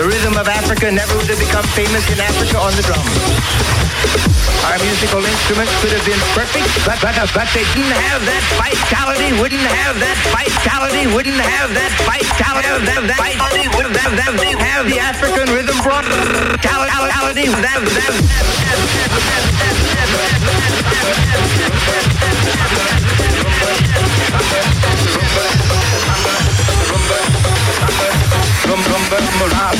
The rhythm of Africa never would have become famous in Africa on the drums. Our musical instruments could have been perfect, but, but, but they didn't have that vitality, wouldn't have that vitality, wouldn't have that vitality, have that vitality, wouldn't have that, they have the African rhythm brought vitality, that, that, Rum, rum, rum, ra,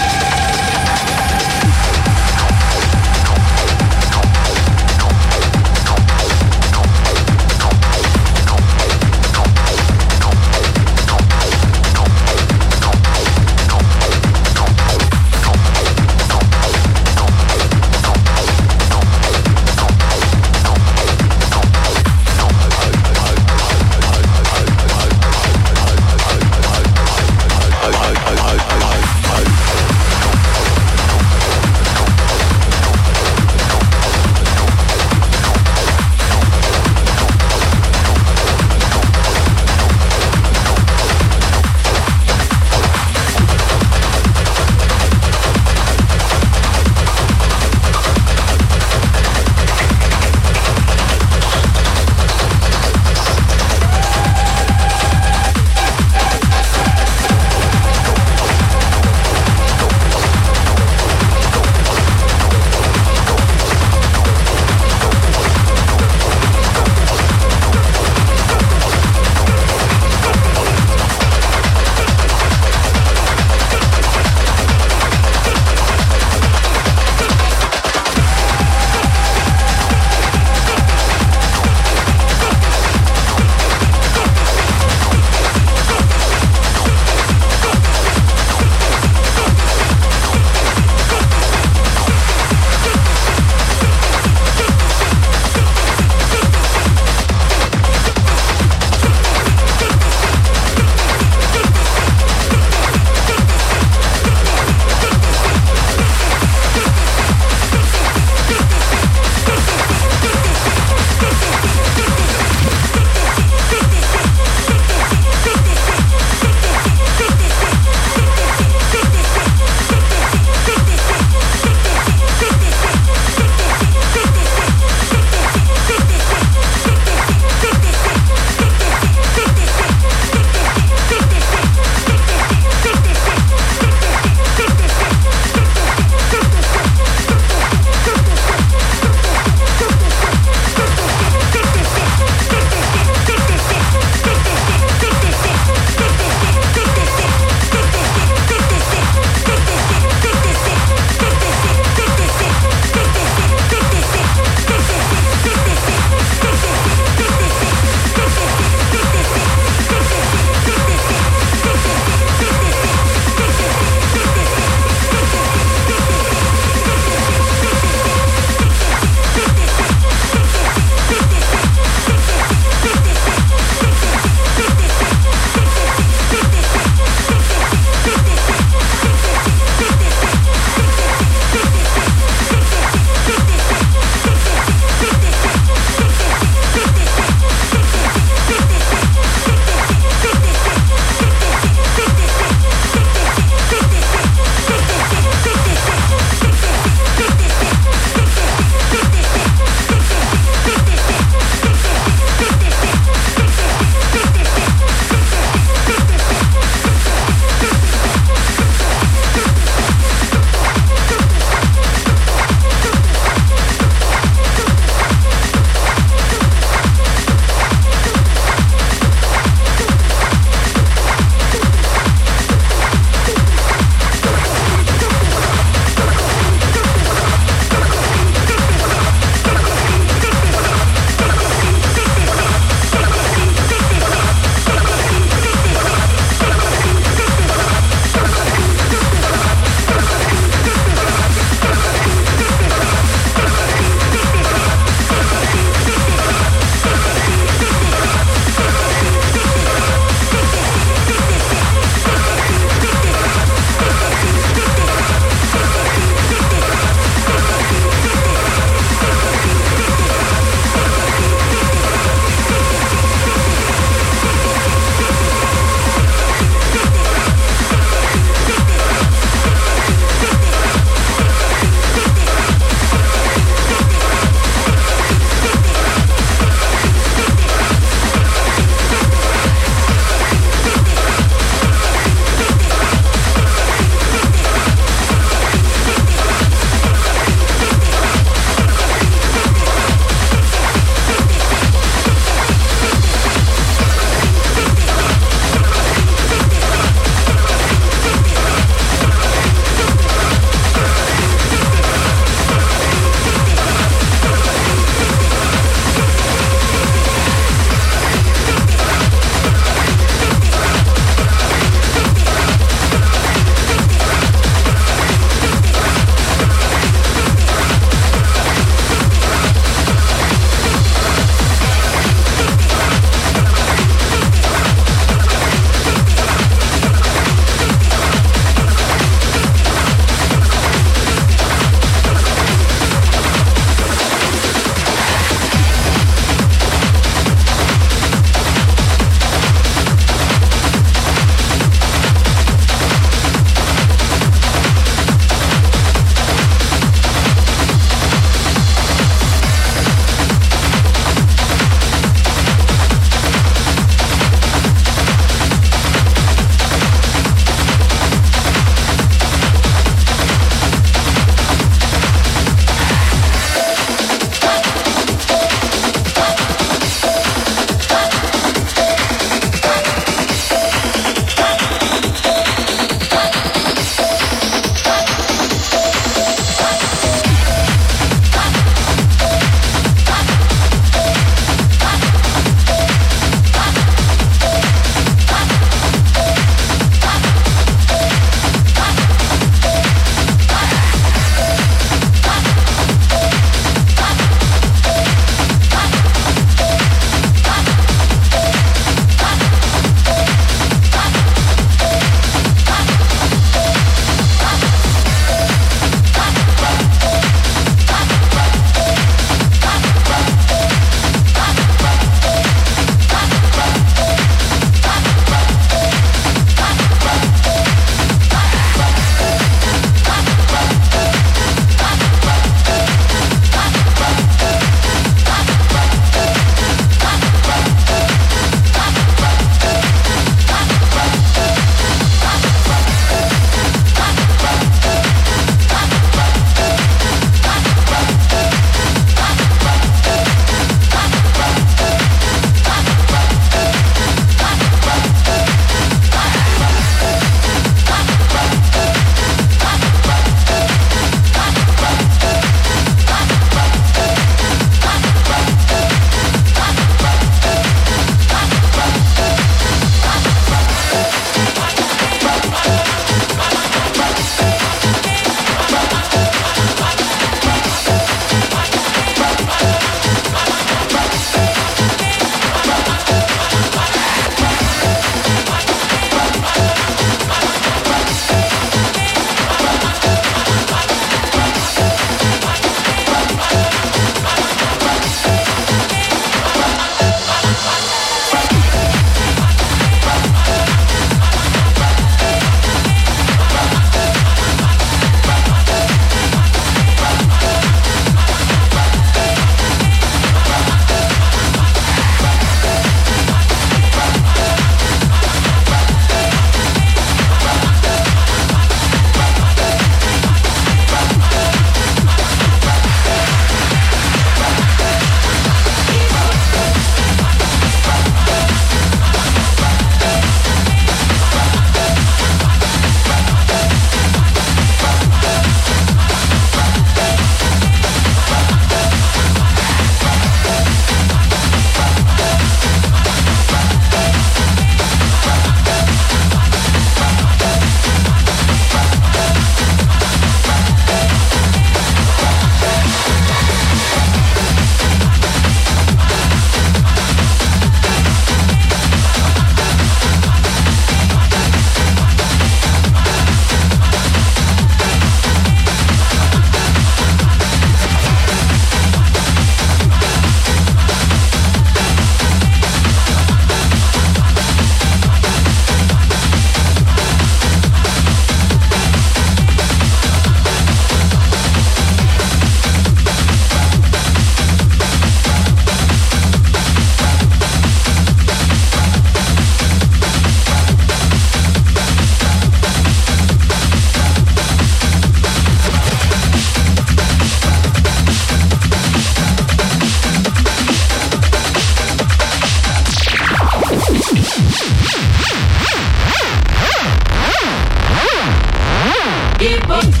Keep up.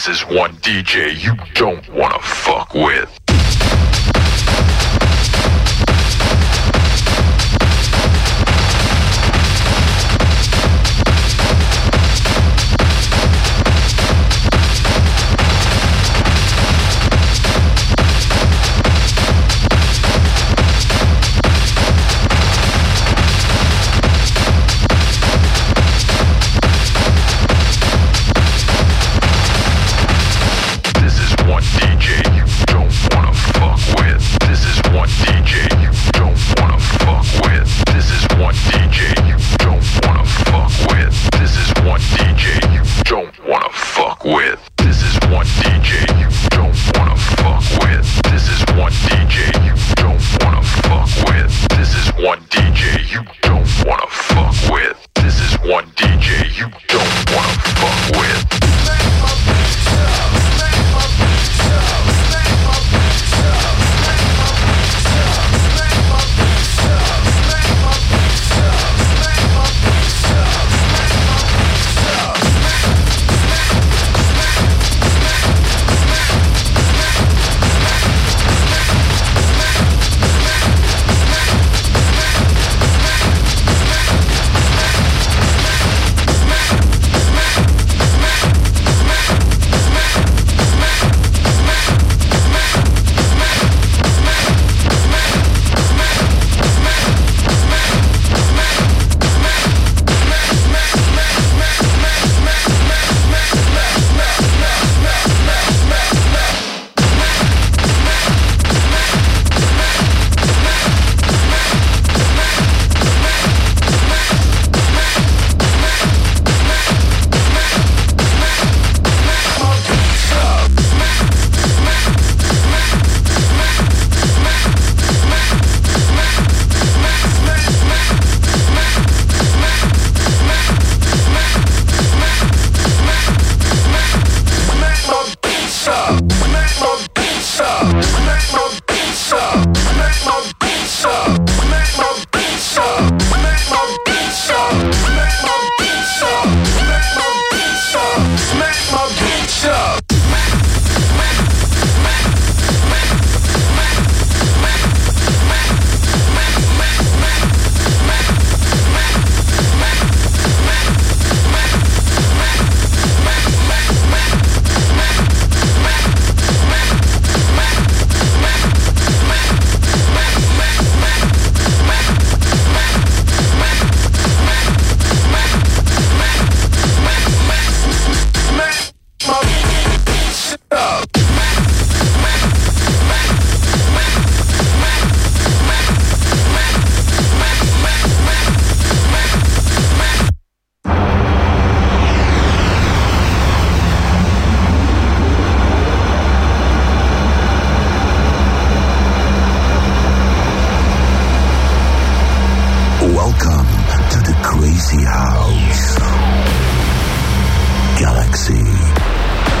This is one DJ you don't wanna fuck with.